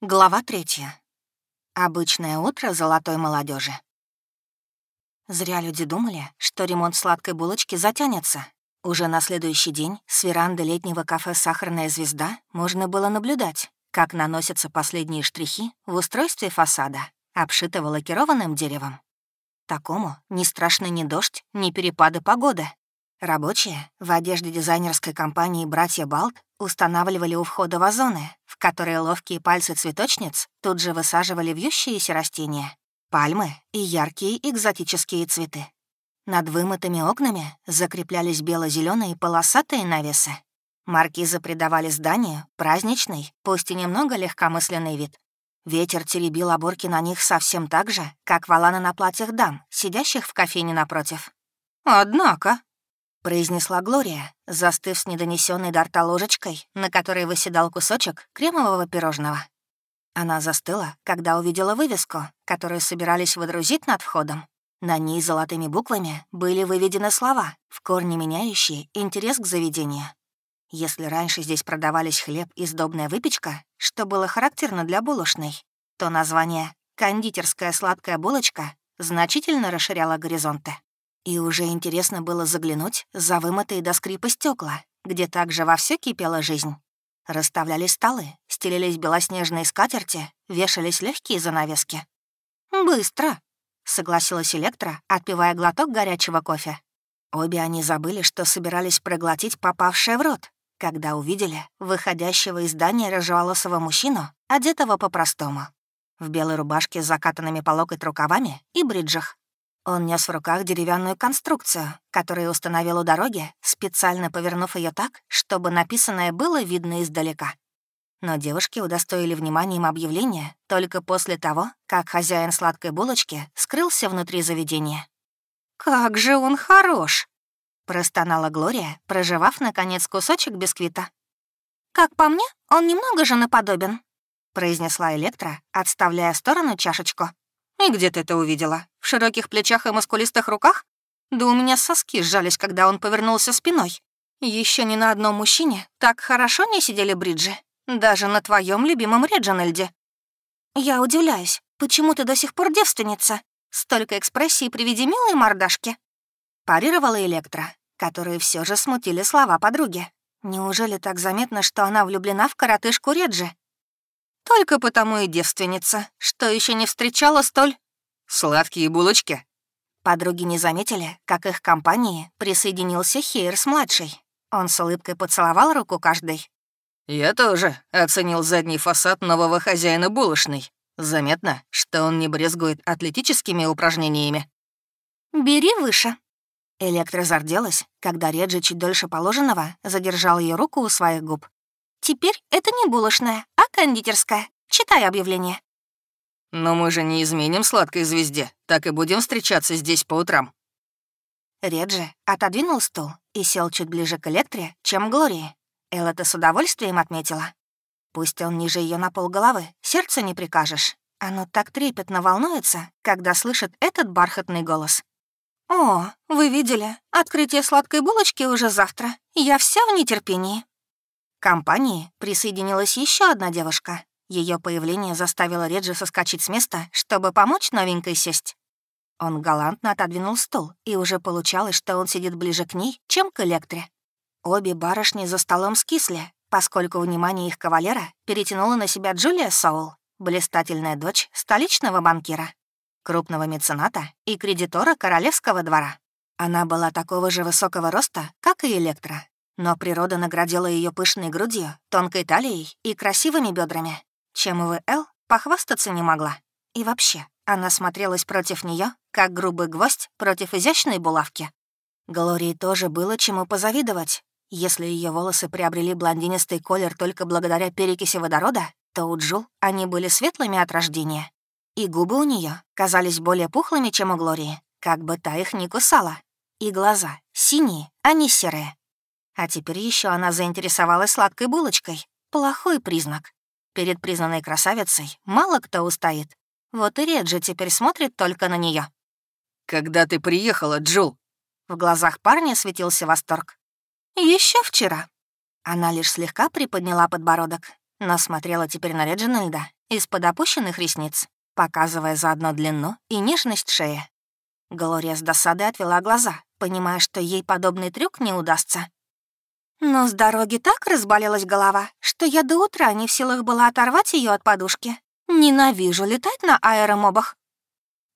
Глава третья. Обычное утро золотой молодежи. Зря люди думали, что ремонт сладкой булочки затянется. Уже на следующий день с веранды летнего кафе «Сахарная звезда» можно было наблюдать, как наносятся последние штрихи в устройстве фасада, обшитого лакированным деревом. Такому не страшны ни дождь, ни перепады погоды. Рабочие в одежде дизайнерской компании «Братья Балт» устанавливали у входа вазоны, которые ловкие пальцы цветочниц тут же высаживали вьющиеся растения, пальмы и яркие экзотические цветы. Над вымытыми окнами закреплялись бело зеленые полосатые навесы. Маркизы придавали зданию праздничный, пусть и немного легкомысленный вид. Ветер теребил оборки на них совсем так же, как валаны на платьях дам, сидящих в кофейне напротив. «Однако», — произнесла Глория, застыв с недонесенной до рта ложечкой, на которой выседал кусочек кремового пирожного. Она застыла, когда увидела вывеску, которую собирались выдрузить над входом. На ней золотыми буквами были выведены слова, в корне меняющие интерес к заведению. Если раньше здесь продавались хлеб и сдобная выпечка, что было характерно для булочной, то название «кондитерская сладкая булочка» значительно расширяло горизонты. И уже интересно было заглянуть за вымытые до скрипа стекла, где также вовсю кипела жизнь. Расставлялись столы, стелились белоснежные скатерти, вешались легкие занавески. «Быстро», — согласилась Электра, отпивая глоток горячего кофе. Обе они забыли, что собирались проглотить попавшее в рот, когда увидели выходящего из здания рыжеволосого мужчину, одетого по-простому. В белой рубашке с закатанными по локоть рукавами и бриджах, он нес в руках деревянную конструкцию, которую установил у дороги, специально повернув ее так, чтобы написанное было видно издалека. Но девушки удостоили вниманием объявления только после того, как хозяин сладкой булочки скрылся внутри заведения. «Как же он хорош!» — простонала Глория, проживав, наконец, кусочек бисквита. «Как по мне, он немного же наподобен», — произнесла Электра, отставляя в сторону чашечку. «И где ты это увидела? В широких плечах и мускулистых руках? Да у меня соски сжались, когда он повернулся спиной. Еще ни на одном мужчине так хорошо не сидели бриджи. Даже на твоем любимом Реджинальде. Я удивляюсь, почему ты до сих пор девственница? Столько экспрессий при виде милой мордашки. Парировала Электра, которые все же смутили слова подруги. Неужели так заметно, что она влюблена в коротышку Реджи? Только потому и девственница, что еще не встречала столь... Сладкие булочки. Подруги не заметили, как их компании присоединился Хейерс-младший. Он с улыбкой поцеловал руку каждой. «Я тоже оценил задний фасад нового хозяина булочной. Заметно, что он не брезгует атлетическими упражнениями». «Бери выше». Электра зарделась, когда Реджи чуть дольше положенного задержал ее руку у своих губ. Теперь это не булочная, а кондитерская. Читай объявление». «Но мы же не изменим сладкой звезде, так и будем встречаться здесь по утрам». Реджи отодвинул стул и сел чуть ближе к Электре, чем Глории. Элла-то с удовольствием отметила. Пусть он ниже ее на пол головы, сердце не прикажешь. Оно так трепетно волнуется, когда слышит этот бархатный голос. «О, вы видели? Открытие сладкой булочки уже завтра. Я вся в нетерпении». К компании присоединилась еще одна девушка. Ее появление заставило Реджи соскочить с места, чтобы помочь новенькой сесть. Он галантно отодвинул стул, и уже получалось, что он сидит ближе к ней, чем к Электре. Обе барышни за столом скисли, поскольку внимание их кавалера перетянула на себя Джулия Соул, блистательная дочь столичного банкира, крупного мецената и кредитора королевского двора. Она была такого же высокого роста, как и Электра, но природа наградила ее пышной грудью, тонкой талией и красивыми бедрами, чем ИВЛ похвастаться не могла. И вообще, она смотрелась против нее, как грубый гвоздь против изящной булавки. Глории тоже было чему позавидовать. Если ее волосы приобрели блондинистый колер только благодаря перекиси водорода, то у Джул они были светлыми от рождения. И губы у нее казались более пухлыми, чем у Глории, как бы та их не кусала. И глаза синие, а не серые. А теперь еще она заинтересовалась сладкой булочкой. Плохой признак. Перед признанной красавицей мало кто устоит. Вот и Реджи теперь смотрит только на нее. «Когда ты приехала, Джул?» В глазах парня светился восторг. Еще вчера». Она лишь слегка приподняла подбородок, но смотрела теперь на Реджинальда из-под опущенных ресниц, показывая заодно длину и нежность шеи. Глория с досадой отвела глаза, понимая, что ей подобный трюк не удастся. Но с дороги так разболелась голова, что я до утра не в силах была оторвать ее от подушки. Ненавижу летать на аэромобах.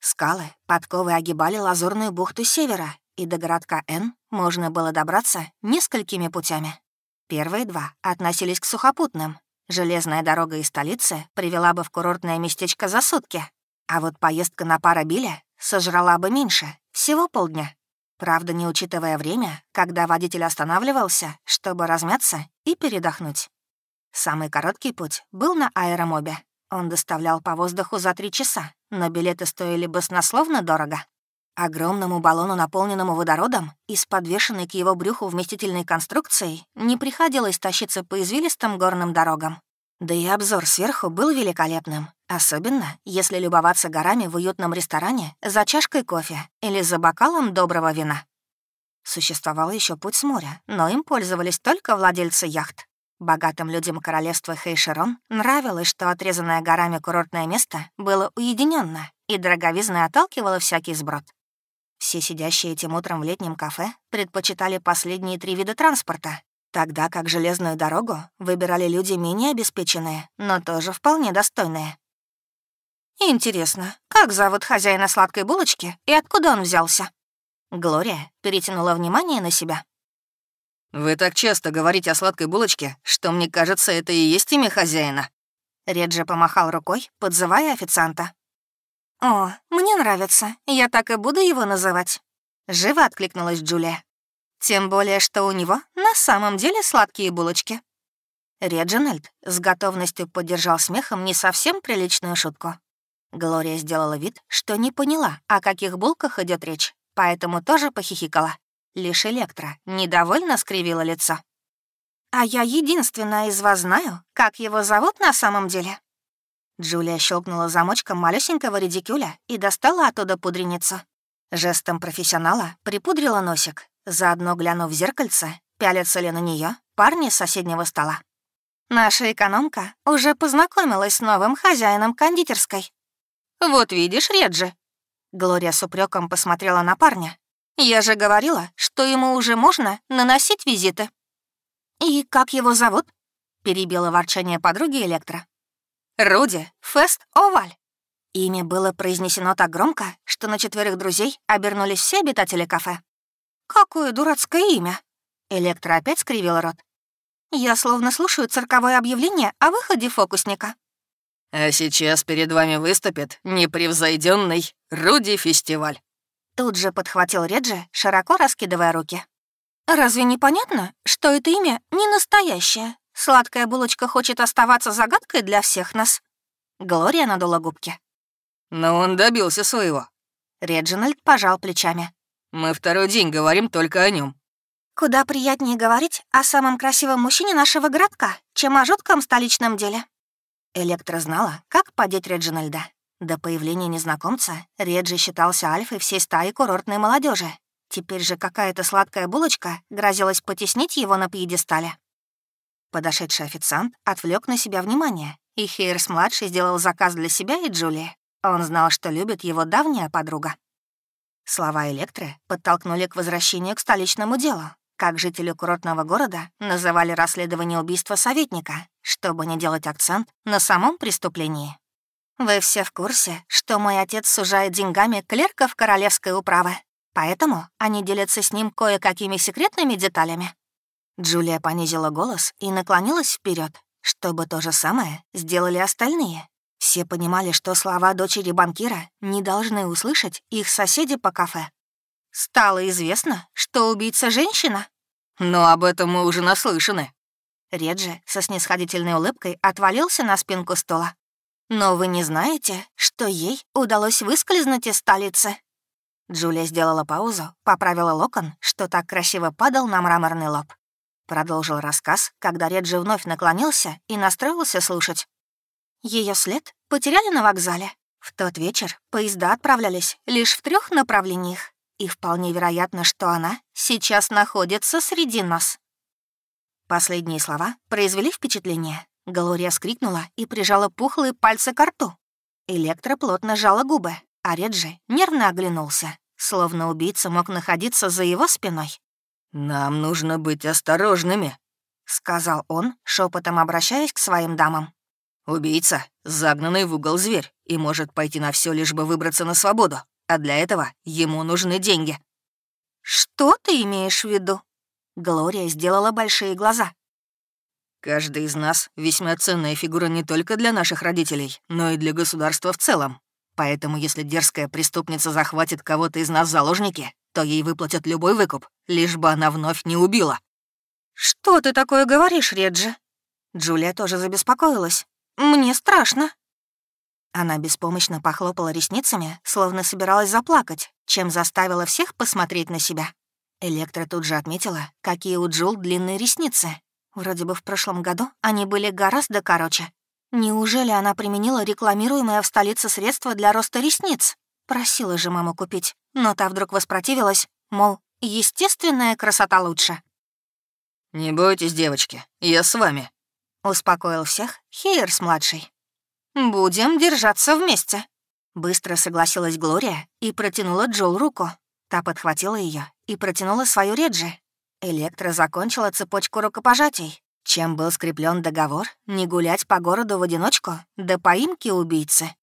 Скалы подковы огибали лазурную бухту севера, и до городка Н можно было добраться несколькими путями. Первые два относились к сухопутным. Железная дорога из столицы привела бы в курортное местечко за сутки, а вот поездка на парабиле сожрала бы меньше, всего полдня. Правда, не учитывая время, когда водитель останавливался, чтобы размяться и передохнуть. Самый короткий путь был на аэромобе. Он доставлял по воздуху за три часа, но билеты стоили баснословно дорого. Огромному баллону, наполненному водородом и с подвешенной к его брюху вместительной конструкцией, не приходилось тащиться по извилистым горным дорогам. Да и обзор сверху был великолепным, особенно если любоваться горами в уютном ресторане за чашкой кофе или за бокалом доброго вина. Существовал еще путь с моря, но им пользовались только владельцы яхт. Богатым людям королевства Хейшерон нравилось, что отрезанное горами курортное место было уединенно и дороговизной отталкивало всякий сброд. Все сидящие этим утром в летнем кафе предпочитали последние три вида транспорта тогда как железную дорогу выбирали люди менее обеспеченные, но тоже вполне достойные. «Интересно, как зовут хозяина сладкой булочки и откуда он взялся?» Глория перетянула внимание на себя. «Вы так часто говорите о сладкой булочке, что мне кажется, это и есть имя хозяина». Реджи помахал рукой, подзывая официанта. «О, мне нравится, я так и буду его называть». Живо откликнулась Джулия. Тем более, что у него на самом деле сладкие булочки. Реджинальд с готовностью поддержал смехом не совсем приличную шутку. Глория сделала вид, что не поняла, о каких булках идет речь, поэтому тоже похихикала. Лишь Электра недовольно скривила лицо. «А я единственная из вас знаю, как его зовут на самом деле». Джулия щелкнула замочком малюсенького редикюля и достала оттуда пудреницу. Жестом профессионала припудрила носик, Заодно глянув в зеркальце, пялятся ли на нее парни с соседнего стола. Наша экономка уже познакомилась с новым хозяином кондитерской. «Вот видишь, Реджи». Глория с упреком посмотрела на парня. «Я же говорила, что ему уже можно наносить визиты». «И как его зовут?» — перебила ворчание подруги Электро. «Руди Фест Оваль». Имя было произнесено так громко, что на четверых друзей обернулись все обитатели кафе. «Какое дурацкое имя!» Электро опять скривил рот. «Я словно слушаю цирковое объявление о выходе фокусника». «А сейчас перед вами выступит непревзойденный Руди-фестиваль». Тут же подхватил Реджи, широко раскидывая руки. «Разве не понятно, что это имя не настоящее? Сладкая булочка хочет оставаться загадкой для всех нас». Глория надула губки. «Но он добился своего». Реджинальд пожал плечами. Мы второй день говорим только о нем. Куда приятнее говорить о самом красивом мужчине нашего городка, чем о жутком столичном деле. Электра знала, как подеть Реджинальда. До появления незнакомца Реджи считался альфой всей стаи курортной молодежи. Теперь же какая-то сладкая булочка грозилась потеснить его на пьедестале. Подошедший официант отвлек на себя внимание, и Хейерс-младший сделал заказ для себя и Джулии. Он знал, что любит его давняя подруга. Слова Электры подтолкнули к возвращению к столичному делу. Как жители курортного города называли расследование убийства советника, чтобы не делать акцент на самом преступлении. Вы все в курсе, что мой отец сужает деньгами клерков королевской управы, поэтому они делятся с ним кое-какими секретными деталями. Джулия понизила голос и наклонилась вперед, чтобы то же самое сделали остальные, все понимали, что слова дочери банкира не должны услышать их соседи по кафе. Стало известно, что убийца — женщина. Но об этом мы уже наслышаны. Реджи со снисходительной улыбкой отвалился на спинку стола. «Но вы не знаете, что ей удалось выскользнуть из столицы?» Джулия сделала паузу, поправила локон, что так красиво падал на мраморный лоб. Продолжил рассказ, когда Реджи вновь наклонился и настроился слушать. Ее след потеряли на вокзале. В тот вечер поезда отправлялись лишь в трех направлениях, и вполне вероятно, что она сейчас находится среди нас. Последние слова произвели впечатление, Галория скрикнула и прижала пухлые пальцы к рту. Электро плотно сжала губы, а Реджи нервно оглянулся, словно убийца мог находиться за его спиной. «Нам нужно быть осторожными», — сказал он, шепотом обращаясь к своим дамам. «Убийца — загнанный в угол зверь и может пойти на все, лишь бы выбраться на свободу, а для этого ему нужны деньги». «Что ты имеешь в виду?» Глория сделала большие глаза. «Каждый из нас — весьма ценная фигура не только для наших родителей, но и для государства в целом. Поэтому если дерзкая преступница захватит кого-то из нас в заложники, то ей выплатят любой выкуп, лишь бы она вновь не убила». «Что ты такое говоришь, Реджи?» Джулия тоже забеспокоилась. «Мне страшно». Она беспомощно похлопала ресницами, словно собиралась заплакать, чем заставила всех посмотреть на себя. Электра тут же отметила, какие у Джул длинные ресницы. Вроде бы в прошлом году они были гораздо короче. Неужели она применила рекламируемое в столице средство для роста ресниц? Просила же маму купить, но та вдруг воспротивилась, мол, естественная красота лучше. «Не бойтесь, девочки, я с вами», — успокоил всех Хейерс-младший. «Будем держаться вместе», — быстро согласилась Глория и протянула Джол руку. Та подхватила ее и протянула свою Реджи. Электра закончила цепочку рукопожатий, чем был скреплен договор не гулять по городу в одиночку до поимки убийцы.